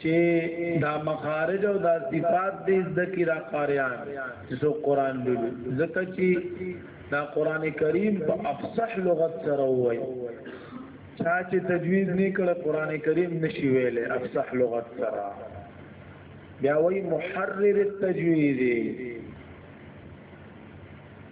چې دا مخارج او دا صفات دې ذکی را قاریان چې سو قران دی ځکه چې دا قران کریم په افصح لغت سره وایي چا چې تجوید نه کړ قران کریم نشي ویلې افصح لغت سره بیا وایي محرر التجوید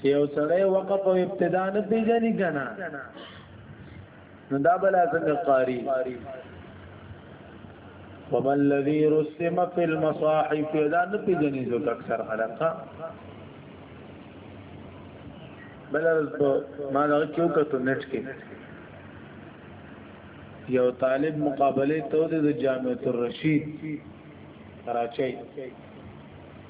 چې یو سړی وقف او ابتدا نه پیژني کنه نو دا بل څنګه قاری وما الذي رسم في المصاحف دا نه پیژني ځکه اکثر خلک بل ما دا چوکته نټ کې یو طالب مقابله ته د جامعه الرشید کراچۍ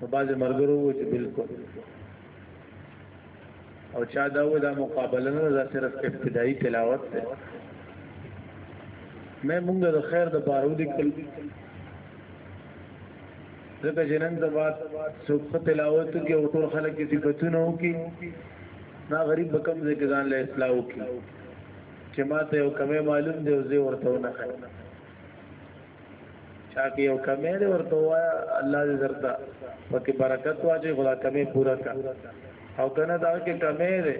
نو باز مرګرو و چې بالکل او چا دا و دا مقابله نه دا صرف ابتدایي تلاوت ده مې مونږ د خیر د بارو لیکل ځکه چې نن د بعد څوک تلاوت کې او ټول خلک کې صفاتونه وکي نا غریب بکم دې کې ځان له اصلاح وکي چې ماته یو کمه معلوم دی او زه ورته نه خاله چاکه یو کمې دې ورته وایا الله دې درته پکې برکت واچي خدا کمې پورا کا او کنه دا کې کمې دې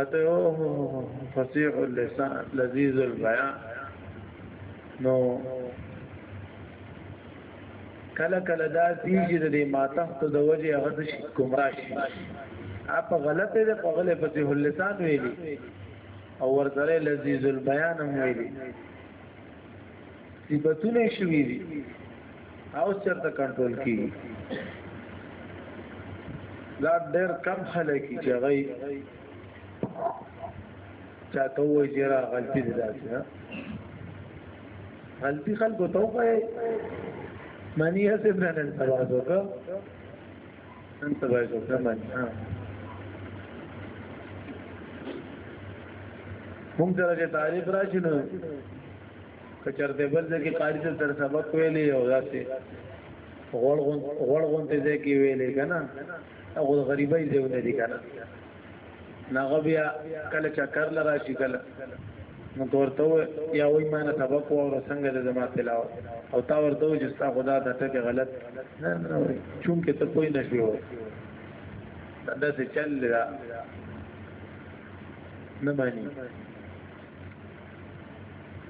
اته او فصیح اللسان لذیذ البیان نو کله کله دا تیږي د ماتم ته د وجه هغه د ګمراه شي اپ غلطه ده په غلطه فصیح اللسان ویلي او ورته لذیذ البیان هم ویلي صفاتونه شوي دي او چرته کنټرول کیږي دا ډېر کم خلک چې غي چاته وې جرا غلطي دي داسې غلطي خلکو ته وایي معنی هڅه نه نن سبا وکړه انت باید وکړم هم سره چې تعریف راشي نو کچرته بل ځکه قاری ته تر سبق ویلې او داسې غوړ غون غوړ غون ته ځکه ویلې کنه هغه غریبای ځونه دي کنه ناغه بیا کله چکر لرا شي کله نو ورته یا وای ما نه سبق او څنګه د جماعت تلاوت او تا ورته وای چې ستا خدا د ټکه غلط نه نه وای چون کې ته کوئی نشوي وای دا څه چل را نه مانی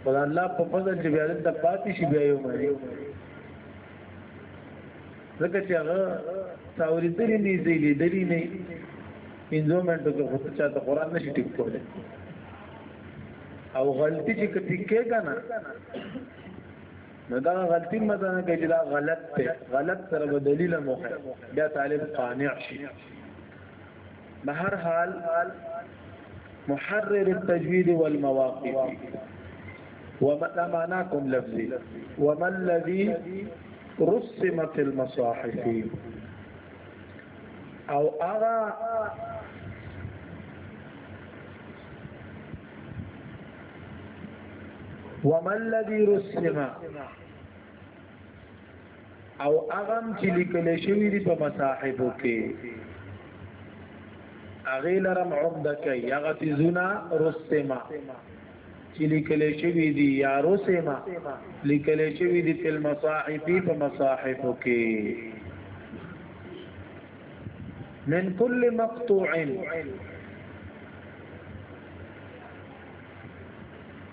خدای الله په فضل چې بیا د پاتې شي بیا یو مانی ځکه چې هغه تاوري درې نه دی لیدلی نه پنځو منټو کې خو چا ته قران نشي ټیک کوله او غلطي چې کټی کې کنه نو دا غلطي مزه نه کوي دا غلط ته غلط سره دلیل مو بیا طالب قانع شي بهر حال محرر التجويد والمواقف وما معناكم لفظي وما الذي رسمت المصاحف او اغا وما الذي رسم او اغم چې لیکل شوی دی په مصاحبو کې اغه لرم عمده کوي هغه تیزونه رسما چې لیکل شوی دی یا رسما لیکل شوی دی په مصاحف په مصاحبو کې من كل مقطوع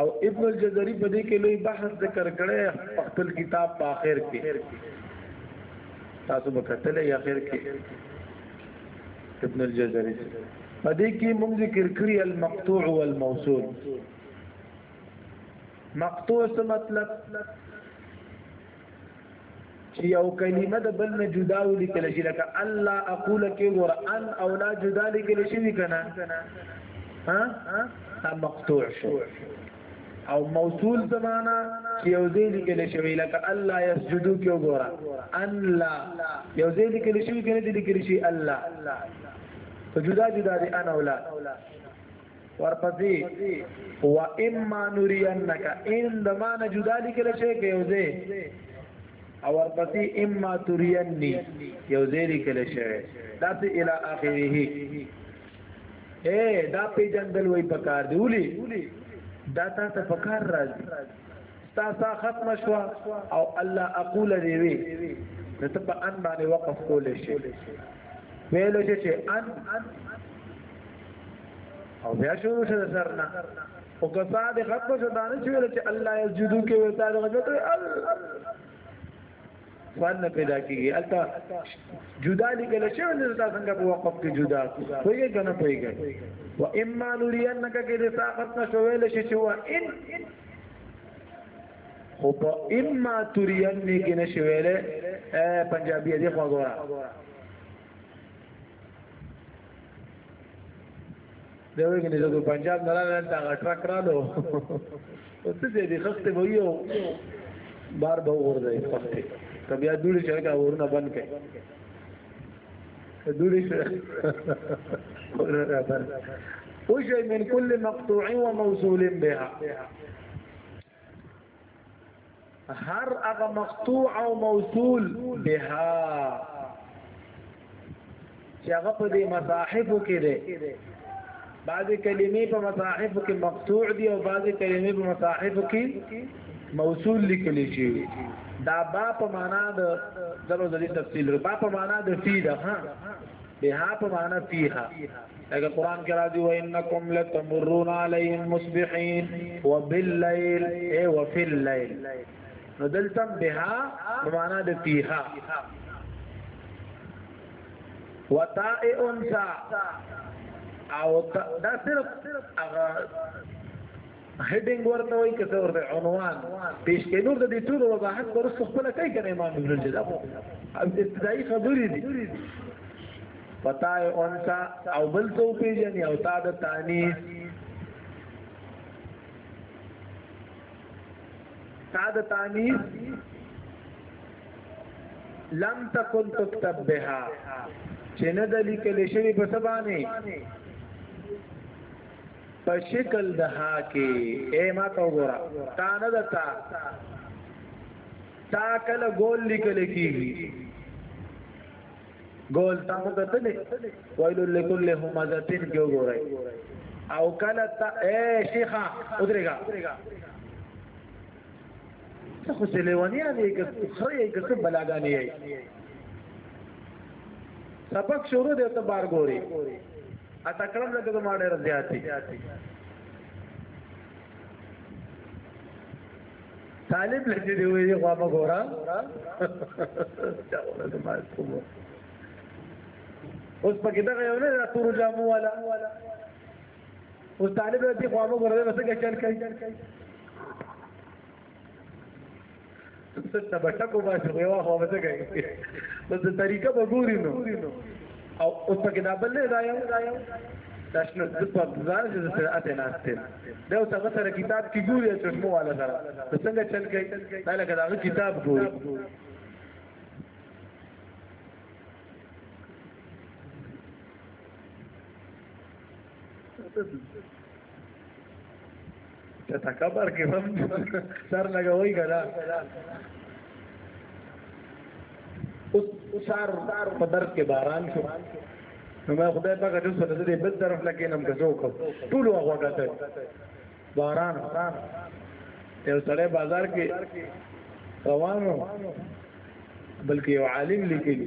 او ابن الجزري په دې کې لوی بحث ذکر کړی په خپل کتاب په اخر کې تاسو به کتلې اخر کې ابن الجزري په دې کې موږ ذکر کړی المقطوع والموصول مقطوع څه مطلب چې یو کلمه د بل نه جدا ولیکل شي لکه الله اقول کې ور ان او لا جدا لیکل شي کنه ها ها مقطوع شو او موصول زمانہ چې یو ځای لیکل شوی لکه الله یسجدو کې وګوره ان لا یو ځای لیکل شوی کنه دې لیکل شي الله په جدا جدا دي انا ولا ورپسې و اما نورینک ان د معنا جدا لیکل شي کې یوځه او ورپسې اما تورینی یوځه لیکل شي دا ته الی اخره اے دا په جندل وای پکار دی ولي دا تاسو پکار راځي تاسو ختم شو او الله اقول دی وی ته په ان باندې وقف کول شي ویلو چې چې ان او بیا شروع شو سرنا او که صاد غب شو دانه چې ویل چې الله یسجدو کې وتا د غږ ته ال سوال نه پیدا کیږي البته جدا لیکل شوی نه تاسو څنګه په وقف کې جدا کوی کنه پیږي و اما نورینک کې د طاقت نشویل شي چې و ان خو په اما ترین نه کې نشي ویلې اے پنجابي دې خو غورا دا وایي چې زه پنجاب نه راغلم دا ټرک رالو او څه دې خسته مو یو بار به ورځي خسته کبیا دوړي چې کا ورنه بند کړي دوړي چې ورنه بند وجه من كل مقطوع وموصول بها هر هغه مقطوع او موصول بها چې هغه په دې مصاحف کې ده بعضی کلمې په مصاحف کې مقطوع دي او بعضی کلمې په مصاحف کې موصول لیکل شي دا با په معنا د دلو د تفصیل با په معنا د فی ده ها بها په معنا فیها لکه قران کې راځي و انکم لتمرون علیهم مصبحین وباللیل ای وفي الليل نو دلته بها معنا د فیها وتاء انسا او دا صرف هغه هډینګ ورته وای کته ورته عنوان پیش کې نور د دې ټول وضاحت ورسره خپل کوي کنه امام ابن الجد ابو ابتدایي خبرې دي پتا یې اونسا او بل څو پیژنې او تا د تانی تا د تانی لم تکن تكتب بها چې نه د لیکل شوی په سبانه په شکل د ها کې اے ما ته وګوره تا نه دتا تا کله ګول لیکل کیږي ګول تا مو کتلې ویل لکل همزتین کې وګورای او کله تا اے شیخا ودرېګا ته خو څه لیونی دی که خو یې که څه بلاګانې یې سبق شروع دی ته بار ګوري اته کړم لکه ما ډېر زیاتې طالب لږه دی وی غوا ما ګورا دا ولې ما کوم اوس پکې دا یو نه تور جامو والا اوس طالب دې خو هغه ورته څنګه چل کوي څه بټکو باندې یو هو وځه کوي نو د طریقه به ګوري نو او اوس په کتاب نه دا یو دا شنو د په ځان چې سره اته ناشته دا اوس هغه سره کتاب کې ګوري چې مو والا سره څنګه چل کوي دا لکه دا کتاب ګوري ته تکبر کې هم سر لګوي غلا اوس سر په در کې باران شو نو ما خدای پاک د څه دې بل طرف لکه نم کزو کو ټول هغه غته باران یو سړی بازار کې روانو بلکې یو عالم لیکلی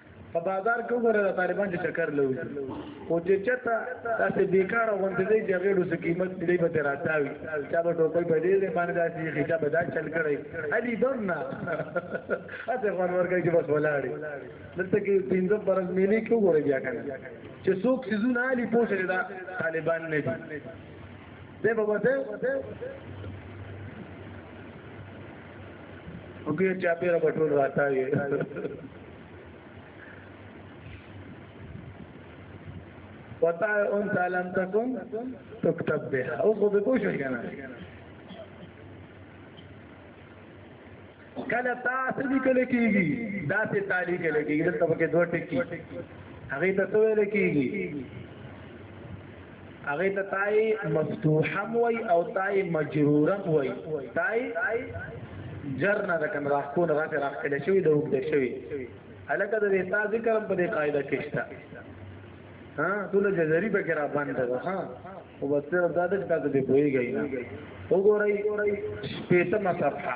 په بازار کې وګوره د طالبان چې چکر لوي او چې چته تاسو بیکار غونډې دی چې غیر اوس قیمت دی به دراتاوي چا به ټوپې په دې باندې داسې خچا به دا چل کړی علي دونه اته غوړ ورګي چې بس ولاړی دلته کې پینځه پرز ملي کې وګوره بیا کنه چې څوک سيزونه علي پوښتل دا طالبان نه دي دی به وته وګورئ چې اپیرا بټول راځي وتا انت لم تكن تكتب بها اوس خو به پوښښ کنه کله تاسو دې کله کیږي دا ته تالی کله کیږي دلته پکې دوه ټکی هغه ته ویل کیږي هغه ته تای مفتوحم وای او تای مجرورم وای تای جر نه د کم راخون راته راخله شوی د وګد شوی الکه د دې تا ذکر په دې قاعده کې شته ها ټول جزري به کرا باندې ده ها او بس تر دا د تاسو به پويږي نه وګورئ شپېته مصفحه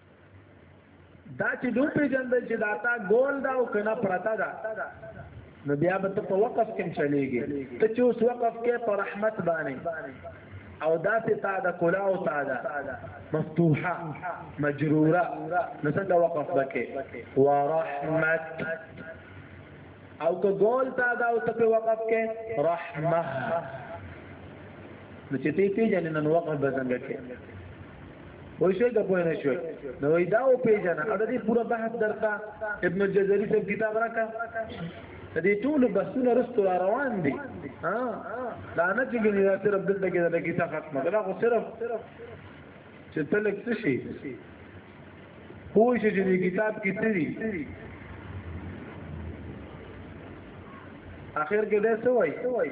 دا چې دوی پیژندل چې دا تا ګول دا او کنه پرتا دا نو بیا به ته په وقف کې چلےږي ته چې اوس وقف کې پر رحمت باندې او دا ته تا دا کلا او تا دا مفتوحه مجروره نو څنګه وقف بکې ورحمت او که ګول تا دا او ته په وقف کې رحمه نو چې ته پیژنې نن وقف به څنګه کې وای شوی د پوه نه شوی نو وای دا او پیژنه او د دې پوره بحث درته ابن الجزري صاحب کتاب راکا د دې ټول بحثونه رستو را روان دي ها دا نه چې ګنې راته رب دلته کې د کیسه ختمه دا خو صرف چې تلک څه شي پوه شي چې کتاب کې څه دي اخر کې دا څه وایي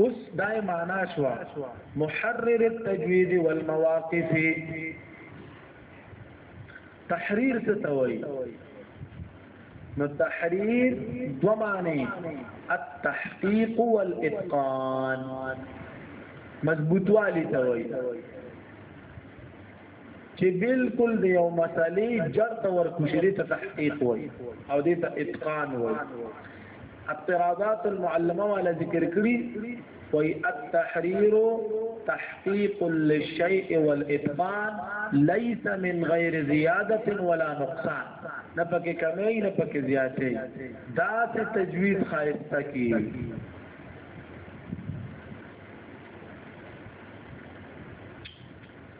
اوس دای معنا شو محرر التجوید والمواقف تحریر څه توي نو تحریر دو معنی التحقیق والاتقان مضبوط والی توي چې بالکل د یو مسلې جرت ور کوشري ته تحقیق وای او دې ته اتقان وای اعتراضات المعلمه ولا ذکر کړی وای التحرير تحقيق للشيء والاتقان ليس من غير زياده ولا نقصان نه پکې کمی نه پکې زیاتې دا څه تجوید خایسته کی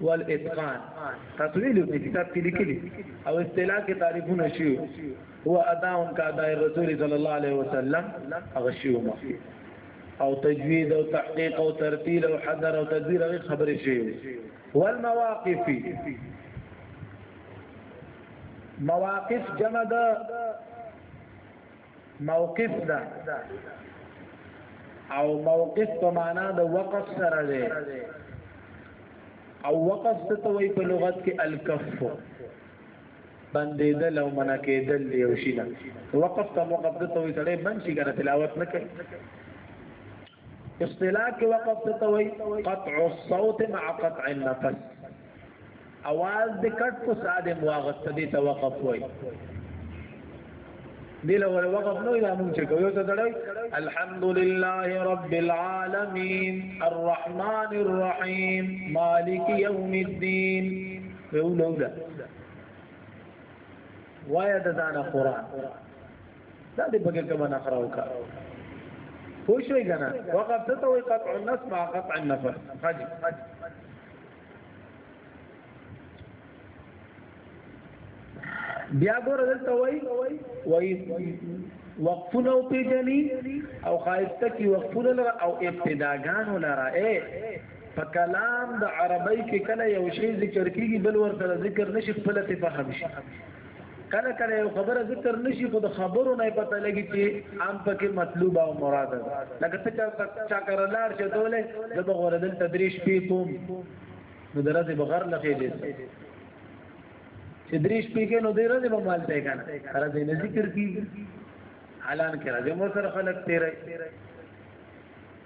والاتقان تاسو ویلو چې کتاب کې لیکلي او اصطلاح کې تعریفونه شي هو ادا ان کا ادای رسول صلی الله علیه وسلم هغه شی مخکې او تجوید او تحقیق او ترتیل او حذر او تدبیر هغه خبرې شي والمواقف مواقف جمع ده موقف ده او موقف په معنا د وقف سره ده او وقف څه ته وایي په لغت کې الکف بندیدل او منع کېدل دی او شي وقف ته موقف ته وایي سړی بند شي کنه تلاوت نه کوي اصطلاح کې وقف څه ته وایي قطع الصوت مع قطع النفس اواز د کټ کو ساده مواغت دې ته وقف وایي دل ور وقف نو الى مونږ کو یو ته دړای الحمد لله رب العالمین الرحمن الرحیم مالک یوم الدین ویولودا وایا د دانا قران دا دې بګه کومه نه خراو کا پوه شوي کنه وقف ته وي قطع النفس مع قطع النفس حاجی بیا ګور دلته وای وای وقفونه او پیجنی او خایسته کی وقفونه لره او ابتداګان لره اے په کلام د عربی کې کله یو شی ذکر کیږي بل ورته ذکر نشي خپل ته فهم شي کله کله یو خبره ذکر نشي خو د خبرو نه پته لګي چې عام پکې مطلوب او مراد ده لکه ته چا چا کار لار چې دوله د بغور دل تدریش پی کوم نو درته بغیر لخې دې چې دریش پی کې نو درته به مال ته کنه هر دې نه ذکر کی حالان کې راځي مو سره خلق تیرې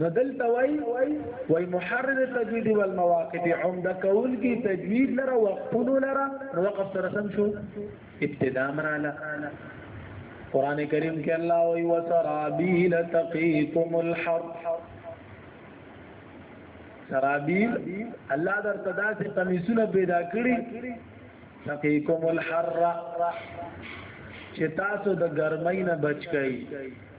نو دلته وای وای محرر تجوید والمواقف عمده کول کی تجوید لره وقفونو لره نو وقف سره سم شو ابتدا مراله قران کریم کې الله وای وسرابیل تقیکم الحر سرابیل الله در تدا سے قمیصونه پیدا کړی تقیکم الحر چې تاسو د ګرمۍ نه بچ کړئ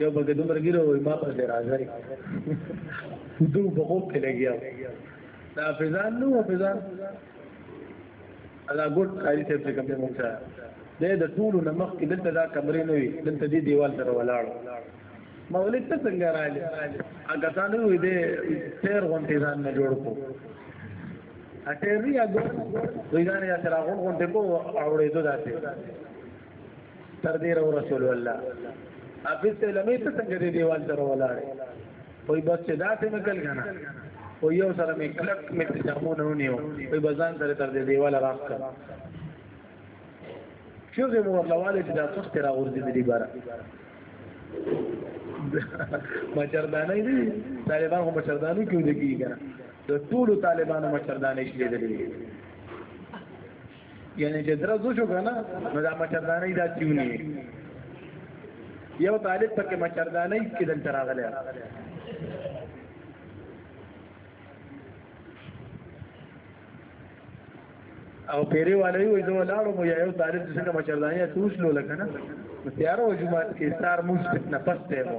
یو بګه دومره ګیره وای ما په راځي دو په خوب کې لګیا دا فزان نو فزان ادا ګډ کاری ته څه کوم مونږه ده د ټول نه مخ کې دلته دا کمرې نه وي دلته دی دیوال سره ولاړو مولید ته څنګه رااله هغه ځان نو دې تیر غونټې ځان نه جوړ کو اټری هغه ویګان یا سره غون غونټې کو اوړې دوه داسې تر دې رو رسول الله حافظ ته لمې ته څنګه دې دیوال تر ولاړ وای بس چې دا څه مکل کنه او یو سره مې کلک مې تجامو نه ونیو وای بزان سره تر دې دیوال راخ کړ شو زه مور لواله چې دا څه تر غورځې دې بارا مچردانه دي طالبان هم مچردانه کیږي د ټولو طالبانو مچردانه شلې دي یعنی چې درځو شو کنه نو دا مچردانه دا کیونی یو طالب پکې مچردانه کې دلته راغلی او پیری والے وي زه لاړو مو یو طالب څنګه مچردانه توس لو لکنه تیار و جمعه کې سار موږ نه پسته مو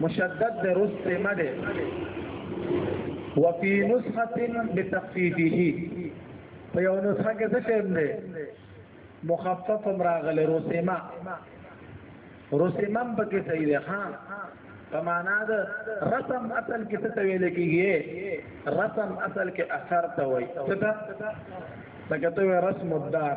مشدد د رست ما ده وفي نسخه بتخفيفه په یو نسخه کې څه شی دی مخفف راغله رسما رسمم پکې صحیح ده ها فمانا ده رسم اصل کې څه ویل کېږي رسم اصل کې اثر ته وایي څه ته څنګه ته رسم الدار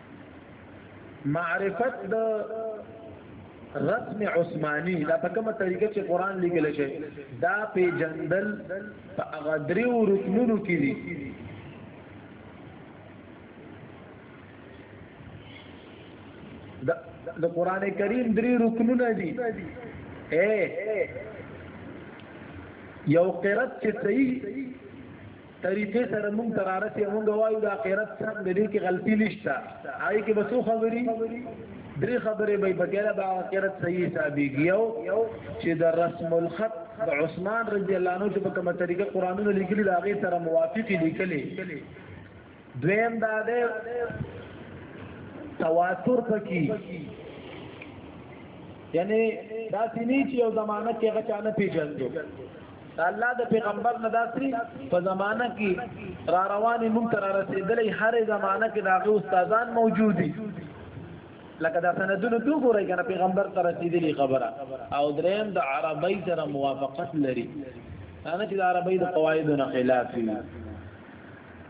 معرفت د رسم عثماني دا په کومه طریقه چې قران لیکل شي دا په جندل په هغه دریو رکنونو کې دي د قران کریم درې رکنونه دي اے یو قرات چې صحیح طریقې سره موږ تراره سي موږ وایو د اخرت سره د دې کې غلطي نشته آی کې بسو خبري درې خبرې به بګیره به اخرت صحیح حسابيږي یو چې د رسم الخط د عثمان رضی الله عنه چې په کومه طریقه قرانونه لیکلي دا غي سره موافقي لیکلي دویم دا ده تواتر پکې یعنی دا سینې چې یو زمانہ کې هغه چانه پیژندو دا الله د پیغمبر نه داسري په زمانہ کې را روانې مونږ تر رسیدلې هر زمانہ کې داغه استادان موجود دي لکه دا سندونه تو ګورای کنه پیغمبر تر رسیدلې خبره او دریم د عربی سره موافقت لري انا چې د عربی د قواعدو نه خلاف دي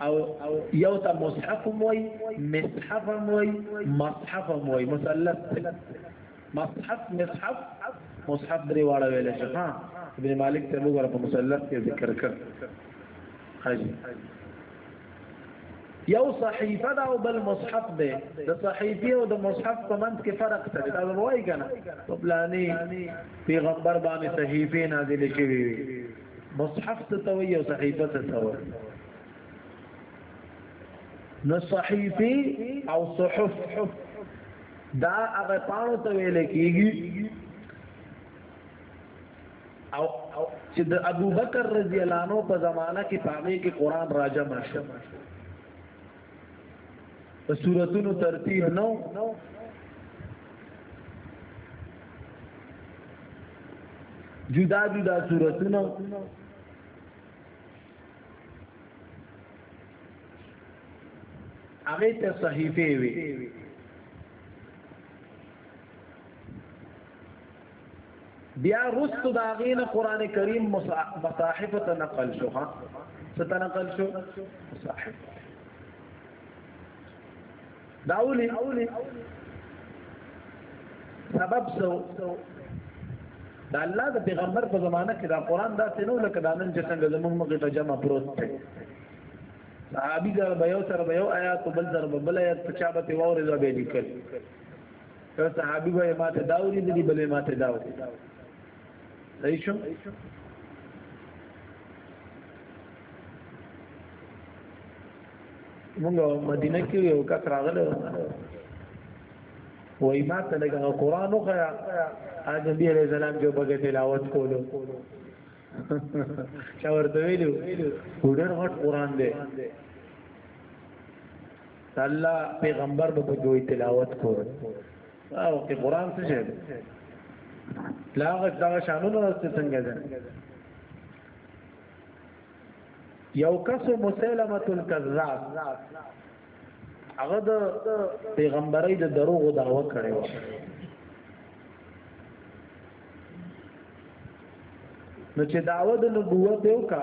او یو ته مصحف موي مصحف موي مصحف موي مثلث مصحف مصحف مصحف درې واړه ویل شي ها ابن مالک ته وګوره په مثلث کې ذکر کړ حاجی یو صحیفه دا او بل مصحف دی د صحیفه او د مصحف په منځ کې فرق څه دی دا وایي کنه په پلاني پیغمبر باندې صحیفه نازل شوی وي مصحف څه ته وایي او صحیفه څه ته وایي نو صحیفه او صحف دا هغه پاڼو ته ویل کېږي او چې د ابوبکر رضی الله عنه په زمانہ کې پاغي کې قران راجم شو په صورتونو ترتیب نو جدا جدا صورتونه هغه ته صحیفه وي بیا رست دا غین قران کریم مصاحف ته نقل شو ها ته نقل شو مصاحف داولی سبب سو دا الله د پیغمبر په زمانه کې دا قران دا څنو لکه دا نن چې څنګه زموږ مخې ته جمع پروت دی صحابي ګر به یو سره به یو آیات بل سره به بل آیات په چا به وره به لیکل که صحابي وای ما ته دا ورې دي بلې ما ته دا ورې صحیح شو موږ مدینه کې یو کس راغله وای ما ته لګا قران خو یا نبی علیہ السلام جو بغه تلاوت کولو چا ورته ویلو ګډر هټ قران دی الله پیغمبر به په دوی تلاوت کول او کې قران څه شي لا هغه دا شانونه راستي څنګه ده یو کس مسلمه الکذاب هغه د پیغمبري د دروغ دعوه کړې و نو چې دعوه د نبوت یو کا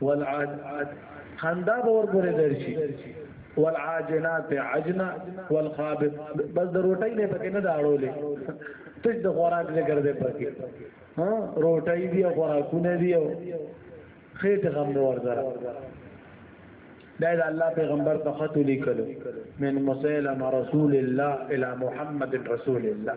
والعاد خندا به ورپورې درشي والعاجنات عجنا والخابط بس د روټۍ نه پکې نه دا اړولې تج د خوراک ذکر دې پکې ها روټۍ دی خوراکونه دی او خېټه غم نور زرا دا د الله پیغمبر ته خط لیکلو من مسلم رسول الله الى محمد رسول الله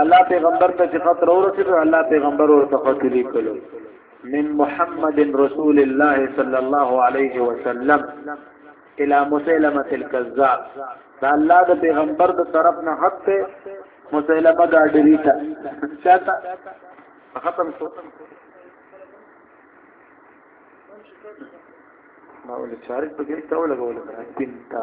الله پیغمبر ته چې خط راورسېد الله پیغمبر ورته خط لیکلو من محمد رسول الله صلى الله عليه وسلم الى مسلمه الكذاب دا الله د پیغمبر د طرف نه حق ته مسلمه دا ډری تا چاته ختم شو ما ولې چارج په کې تاول غوول کړه پینتا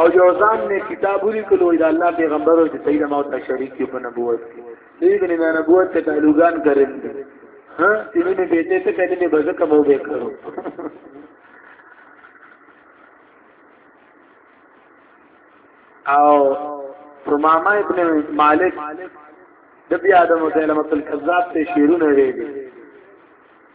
او یو ځان نه کتاب ولیکلو دا الله پیغمبر او سید ما ته شریک په نبوت کې دې دې نه نبوت ته تعلقان کړل ها دې نه به دې ته کله نه بزه کوم به کړو او ثمامه ابن مالک د بیا د مسلمه الکذاب ته شیرونه ویلي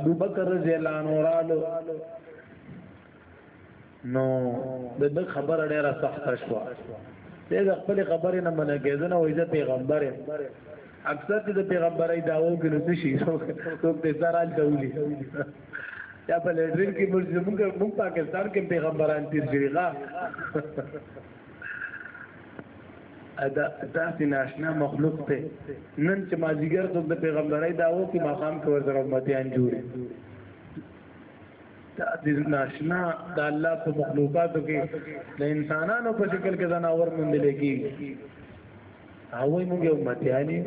ابو بکر رضی الله عنه رالو نو د د خبره ډیره سخت شو دې د خپل خبرې نه منه کېدنه وې د پیغمبر اکثر چې د پیغمبري داوو کې نو شي څوک دې زرال دولي یا په لټرین کې موږ موږ پاکستان کې پیغمبران تیر شوی غا ادا داسې ناشنا مخلوق ته نن چې مازیګر څوک د پیغمبرای دا وو چې ماقام کې ورته امتیان جوړ داسې ناشنا د الله په مخلوقاتو کې د انسانانو په شکل کې ځناور مونږ لګي هغه مونږ امتیانی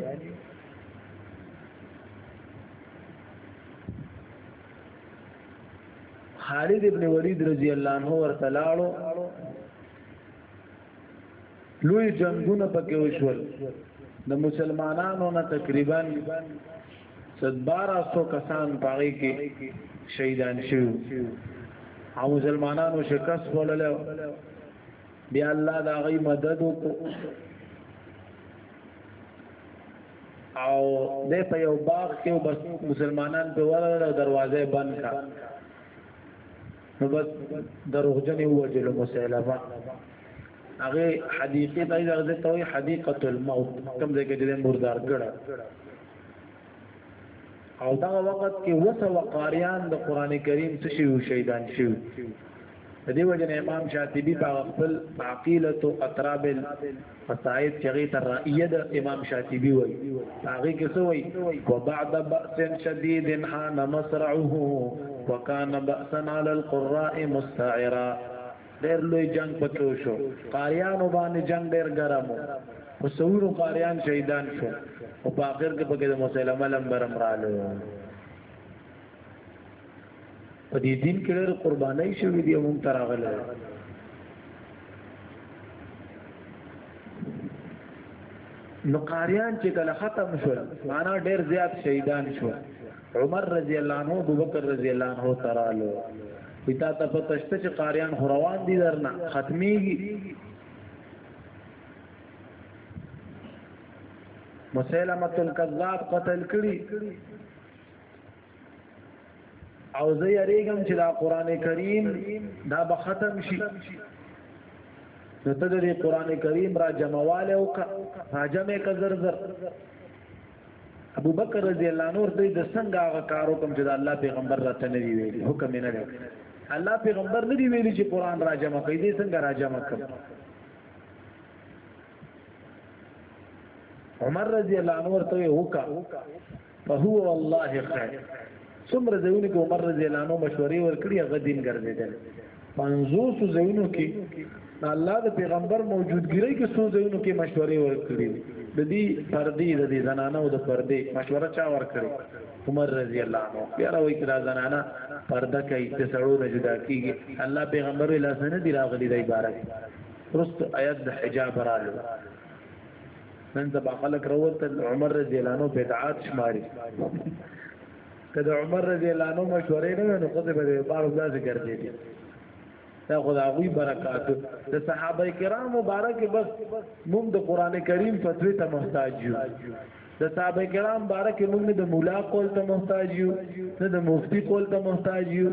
خالد ابن ولید رضی الله عنه ورته لاړو لوی جنگونه پکې وشول د مسلمانانو نه تقریبا 1200 کسان پاره کې شهیدان شو او مسلمانانو شکست ولل بیا الله دا غي مدد وکړو او د په یو باغ کې بس مسلمانان په ورغله دروازه بند کا نو بس دروغجن وجل مسلمه هغه حدیقه ته ورته توي حدیقه الموت کوم ځای کې د مردار ګړه او دا وخت کې وسه وقاریان د قران کریم څخه شهیدان شوی د دې وجه نه امام شاطبی په خپل عقیلۃ اطراب القصائد چغی تر رائیه د امام شاطبی وای هغه کې څه وای و بعد باس شدید حان مسرعه وکانه باسا علی القراء مستعرا ډېر لوی جنگ پکې شو قاریانو باندې جنگ ډېر ګرمو او سورو قاریان شهیدان شو او په اخر کې پکې د مسلمه لمبرم رالو په دې دین کې ډېر قربانای شوې دي مونږ تراغله نو قاریان چې کله ختم شول معنا ډېر زیات شهیدان شول عمر رضی الله عنه ابو بکر رضی الله عنه ترالو پتا ته پته شته چې قاریان خو روان دي درنه ختميږي مسلمه الكذاب قتل کړي او زه یریږم چې دا قران کریم دا به ختم شي نو ته دې قران کریم را جمعواله او کا راجمه کا زر زر ابو بکر رضی الله نور دې د څنګه هغه کارو کوم چې الله پیغمبر راته نه ویلي حکم نه دی الله پیغمبر نه دی ویلي چې قران را جمع کړي دې څنګه را جمع کړي عمر رضی الله عنه ورته وکا فهو والله خیر څومره ځایونه کې عمر رضی الله عنه مشورې ورکړي هغه دین ګرځیدل 500 ځایونو کې د الله د پیغمبر موجودګیرۍ کې څو ځایونو کې مشورې ورکړي د دې پردې د دې زنانو د پردې مشوره چا ورکړي عمر رضی الله عنه بیا راوي کړه زنانه پرده کوي د سړو نه جدا کیږي الله پیغمبر له سن دی راغلي د عبارت پرست آیات د حجاب رالو نن سبا خلک روت عمر رضی الله عنه بدعات شماري کله عمر رضی الله عنه مشورې نه نو خو به بار ځای ګرځي دي دا خدای غوي برکات د صحابه کرام مبارک بس موږ د قران کریم فتوی ته محتاج یو د صحابه کرام مبارک موږ د مولا قول ته محتاج یو نه د مفتی قول ته محتاج یو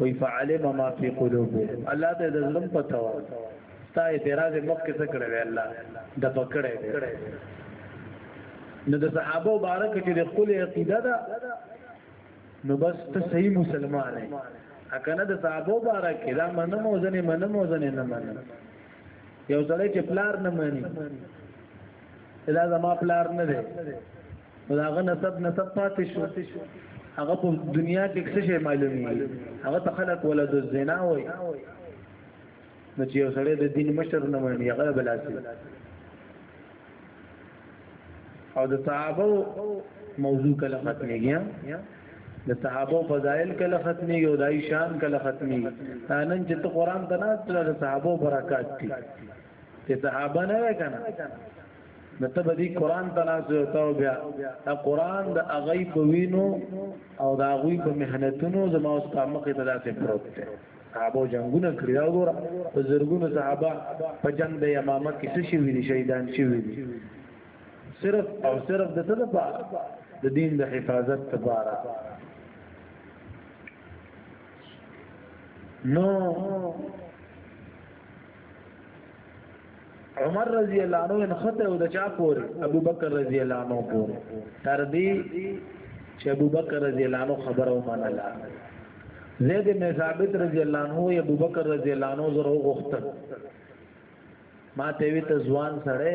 وی فعلم ما فی قلوبهم الله دې د ظلم پته و ستا اعتراض مخ کې څه کړی وی الله د پکړې نو د صحابه مبارک چې د خپل عقیده ده نو بس ته صحیح مسلمان یې اکنه د صحابه مبارک دا منم او ځنه منم او ځنه نه منم یو ځلې چې پلار نه مانی دا زما پلار نه دی نو هغه نسب نسب پاتې شو هغه په دنیا کې څه شی معلومي هغه ته خلق ولد الزنا وای نو چې یو سړی د دین مشر نه مانی هغه بلاسي او د صحابه موضوع کله ختمېږي د صحابه فضایل کله ختمي او دای شان کله ختمي نن چې ته قران ته نه تل د صحابه برکات دي چې صحابه نه وای کنه نو ته به دې قران تناسو ته بیا دا قران د اغي په وینو او د اغوی په مهنتونو زما اوس په مخ ته داسې پروت دی صحابه جنگونه کړی دا ګور په زرګونو صحابه په جنگ د امامه کې څه شي ویلي شهیدان شي ویلي صرف او صرف د څه لپاره د دین د حفاظت لپاره نو عمر رضی الله عنه ان خطه او د چا پور ابو بکر رضی الله عنه پور تر دې چې ابو بکر رضی الله عنه خبر او منله زید بن ثابت رضی الله عنه او ابو بکر رضی الله عنه زره غوښته ما ته وی ته ځوان سره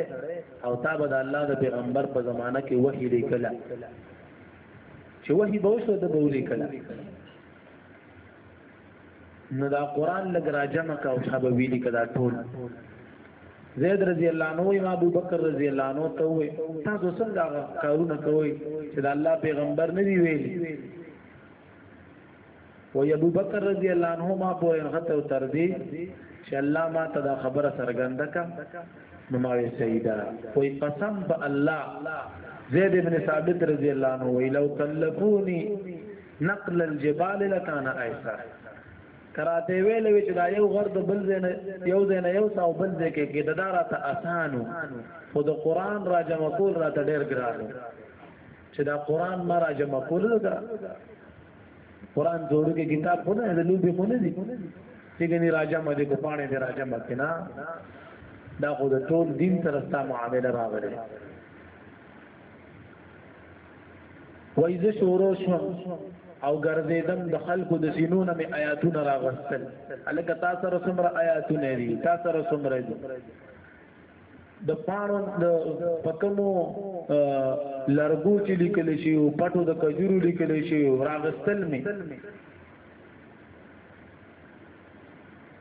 او تا به د الله د پیغمبر په زمانہ کې وحی لیکلا چې وحی به وشو د بولی کلا نو دا قران لګ را جمع کا او صاحب ویلی کدا ټول زید رضی الله عنه او ابو بکر رضی الله عنه ته وې تاسو څنګه کارونه کوي چې د الله پیغمبر نه دی ویلي و ابو بکر رضی الله عنه ما پورې غته او تر دې چې الله ما ته دا خبره سرګند کا نو ما وی سیدا کوئی قسم په الله زید ابن ثابت رضی الله عنه وی لو کلفونی نقل الجبال لکان ایسر کراته ویل وی چې دا یو غر د بل زین یو زین یو ساو بل ځای کې کې ددارا ته اسانو خو د قران را جمع کول را ته ډیر ګرانو چې دا قران ما را جمع کول دا قران جوړ کې کتاب خو نه د لوبي خو نه دي چې ګني را جمع دي کو پانه دي را جمع کنا دا خو د ټول دین سره ستاسو معاملې راغلي وای زه شروع شوم او ګرځیدم د خلکو د سینونو می آیاتونه راغستل الکه تاسو سره څومره آیاتونه دي تاسو سره څومره دي د پانو د پکمو لرګو چې لیکل شي او پټو د کجورو لیکل شي راغستل می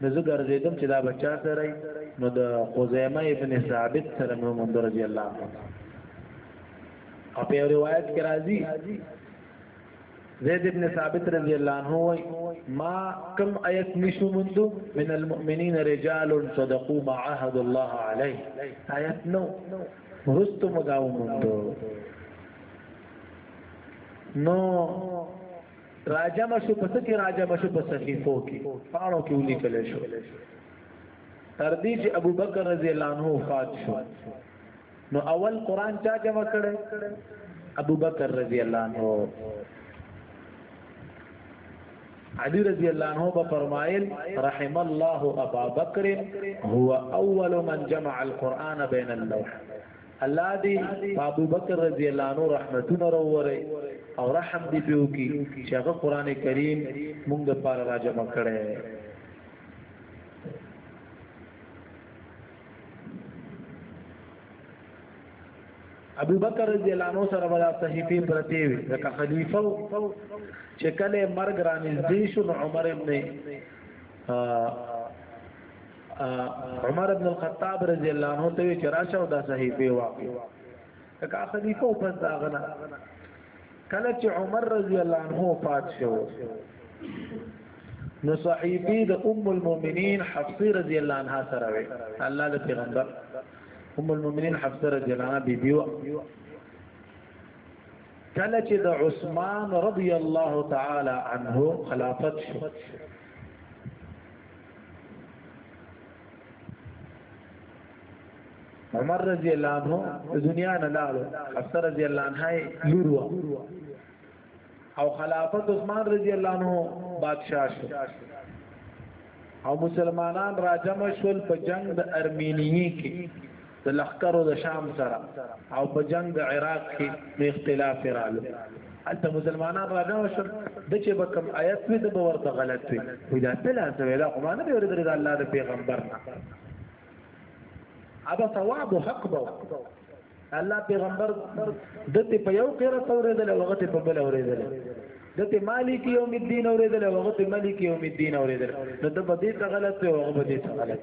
نو زه ګرځېدم چې دا بچا سره نو د خزیمه ابن ثابت سره مې وموند رضی الله عنه او په یو روایت کې راځي زید ابن ثابت رضی الله عنه وای ما کم ایت نشو مندو من المؤمنین رجال صدقوا ما عهد الله علیه آیت نو ورستو مداو مندو نو راجم شو پس کې راجم شو په صحیفو کې پاڼو کې ولیکل شو تر دې چې ابو بکر رضی الله عنه وفات شو نو اول قران چا جمع کړي ابو بکر رضی الله عنه علی رضی الله عنه به فرمایل رحم الله ابا بکر هو اول من جمع القران بین اللوح الله دی په ابوبکر رضی الله عنه رحمتونه وروره او رحم دی په وکي چې هغه قران کریم موږ د پاره راجم کړي ابو بکر رضی الله عنه سره ولا صحیفه پرتی وي ځکه خلیفہ چې کله مرګ را نږدې شو عمر ابن عمر ابن الخطاب رضی الله عنه ته چې راشه او دا صحیفه واقع کا خلیفہ او پس دا غنا کله چې عمر رضی الله عنه وفات شو نو صحیفه د ام المؤمنین حفصه رضی الله عنها سره وي الله د پیغمبر ام المؤمنین حفصه رضی الله عنها بیبي و کله چې د عثمان رضی الله تعالی عنه خلافت شو عمر رضی الله عنه دنیا نه لاړو حفصه رضی الله عنها لوروا او خلافت عثمان رضی الله عنه بادشاہ شو او مسلمانان راجم شول په جنگ د ارمینیه کې د لخکرو د شام سره او په جنگ د عراق کې د اختلاف رالو حتی مسلمانان راغو شر د چې به کوم آیت وي د باور ته غلط وي وي دا تل څه ویلا خو نه ویل د الله د پیغمبر نه ابا ثواب حق به الله پیغمبر د ته په یو قرات اوریدل او غته په بل اوریدل دته مالک یوم الدین اوریدل او غته مالک یوم الدین اوریدل نو د بده غلط او غبدې غلط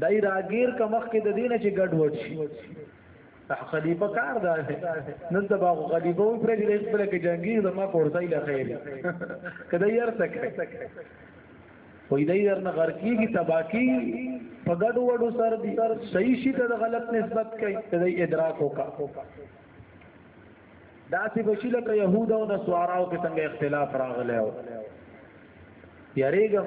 دای راګیر کمخ کې د دینه چې ګډ وډ شي خلیفہ کار دا دی نن ته باغ خلیفہ وي پر دې خپل کې جنگي زما کورځای لا خیر کله یې ارته کړ وې دای درنه غر کیږي تباکی په ګډ وډو سر دي صحیح شي ته غلط نسبت کوي ته ادراک وکا دا سی بشی لکه یهود او نصارا او کې څنګه اختلاف راغلی او یریګم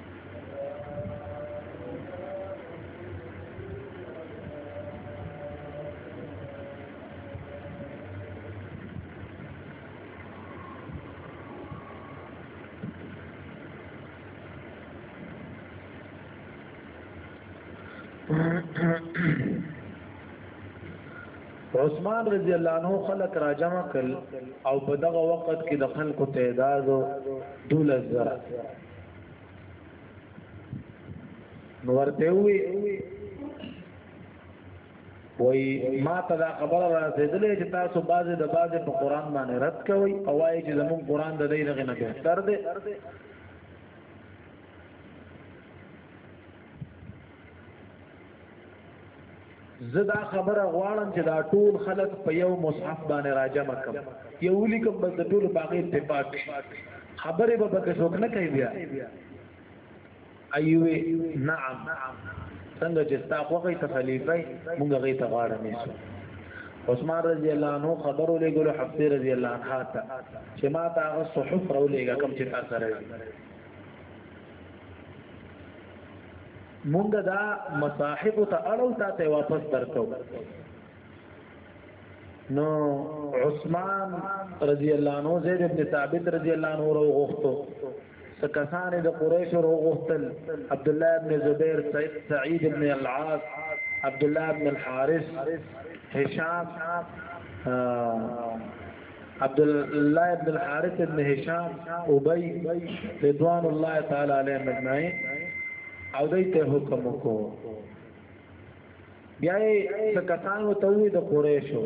عثمان رضی الله عنه خلق را جمع کړ او په دغه وخت کې د خلکو تعداد 12000 نو ورته وی وای ما ته دا خبره را رسیدلې چې تاسو بازه د بازه په قران باندې رد کوي او وايي چې زموږ قران د دې نه نه بهتر دی زه دا خبره غواړم چې دا ټول خلک په یو مصحف باندې راجم کم یو لیکم بس د ټول باغې اتفاق خبره به پکې څوک نه کوي بیا ایوه نعم څنګه چې تا خوخه ته خلیفہ مونږ غي ته غواړم نیسو عثمان رضی الله عنه خبر ولېګلو حفصه رضی الله عنها ته چې ما تا صحف راولېګا کوم چې تاسو راځي مونږ دا مصاحب ته اړو ته واپس درکو نو عثمان رضی الله عنه زید ابن ثابت رضی الله عنه ورو غوښتو سکسان د قریش ورو غوښتل عبد الله ابن زبیر سعید سعید ابن العاص عبد الله ابن الحارث هشام عبد الله ابن الحارث ابن هشام ابي رضوان الله تعالی علیهم اجمعین او دای ته حکم وکړو بیا یې کسان وته وي د قریشو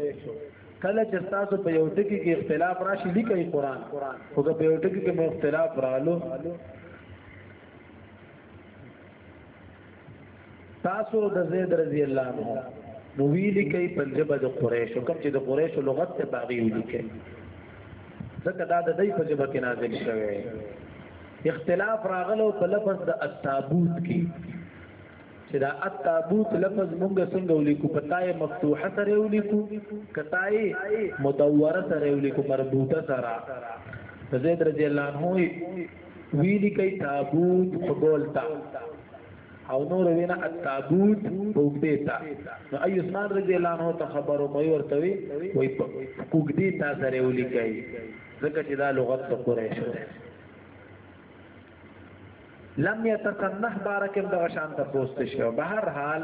کله چې تاسو په یو ټکی کې اختلاف راشي لیکي قران او که په یو ټکی کې مو اختلاف رالو تاسو د زید رضی الله عنه نو ویلي کوي پنجبه د قریشو کوم چې د قریشو لغت ته باغی ویلي کوي ځکه دا د دې پنجبه کې نازل شوی اختلاف راغلو په لفظ د التابوت کې چې دا التابوت لفظ مونږ څنګه ولیکو پتاي مفتوحه سره ولیکو کتاي مدوره سره ولیکو مربوطه سره زید رضی الله عنه ویلی کوي تابوت خبول تا او نور وینا التابوت کوګدې تا نو اي عثمان رضی الله عنه ته خبرو کوي ورته وي وي کوګدې تا سره ولي کوي ځکه چې دا لغت په قريش ده لم يتسنح بارکم د غشان ته پوسټ شو به هر حال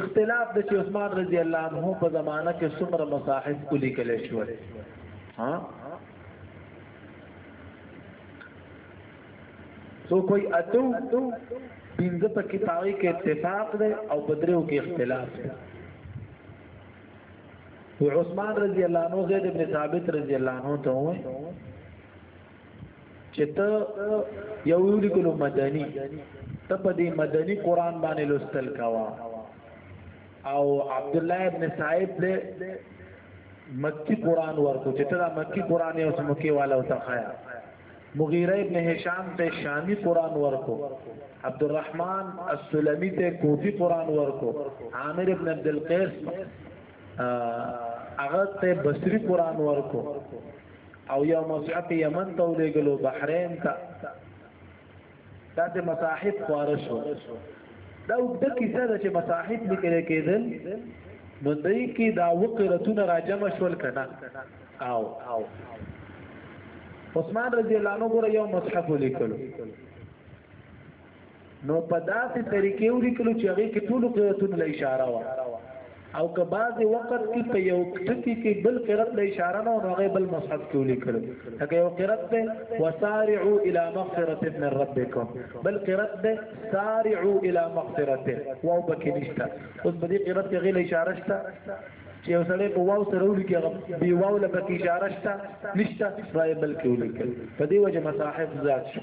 اختلاف د چې عثمان رضی الله عنه په زمانہ کې څومره مصاحف کلی کله شو ها سو کوئی اتو پینځه په کې پاوي کې اتفاق ده او بدرو کې اختلاف ده و عثمان رضی الله عنه زید ابن ثابت رضی الله عنه ته وای چې ته یو یو لیکلو مدني ته په دې مدني قران باندې لوستل کاوه او عبد الله ابن صاحب دې مکی قران ورکو چې تر مکی قران یې اوس مکی والا او تخایا مغیره ابن هشام ته شامی قران ورکو عبد الرحمن السلمی ته کوفی قران ورکو عامر ابن عبد القیس هغه ته بصری قران ورکو او یو مصعب یمن ته ولېګلو بحرین ته دا ته مصاحب خواره شو دا د کیسه ده چې مصاحب لیکل کېدل نو دای کې دا وقرتونه راجم شول کنه او او عثمان رضی الله عنه ګره یو مصحف لیکلو نو په داسې طریقې ولیکلو چې هغه کې ټول قرتونه له اشاره و او که بعض وقت کې په یو ټکی کې بل قرت له اشاره نه هغه بل مصحف کې ولیکل هغه یو قرت ده وسارعوا الى مغفرة من ربكم بل قرت ده سارعوا الى مغفرة واو بکې نشته اوس په دې قرت کې غل اشاره شته چې یو سړی په واو سره ولیکي هغه بي واو له بکې اشاره شته نشته راي بل کې ولیکل په دې وجه مصاحف ذات شو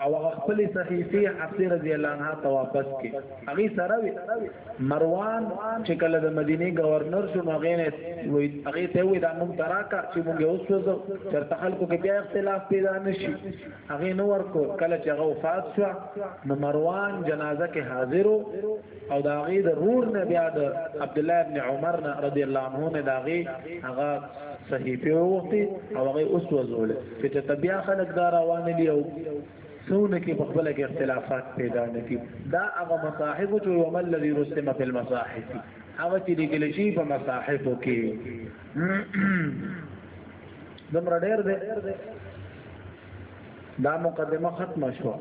او هغه خپل صحیفه حفصه رضی الله عنها ته واپس کړي هغه سره مروان چې کله د مدینه گورنر شو هغه نه وی هغه ته وی دا مونږ تراکا چې مونږ اوس وځو تر خلکو کې بیا اختلاف پیدا نشي هغه نو ورکو کله چې هغه وفات شو نو مروان جنازه کې حاضرو او دا غي د رور نه بیا د عبد الله ابن عمر نه رضی الله عنه نه دا غي هغه صحیفه وروتي او هغه اوس وزول چې ته بیا خلک دا روان دي او سونه کې په خپل کې اختلافات پیدا نکي دا هغه مصاحب چې ومل الذي رسم في المصاحف هغه چې لیکل شي په مصاحف کې دمر ډېر دې دا مقدمه ختمه شو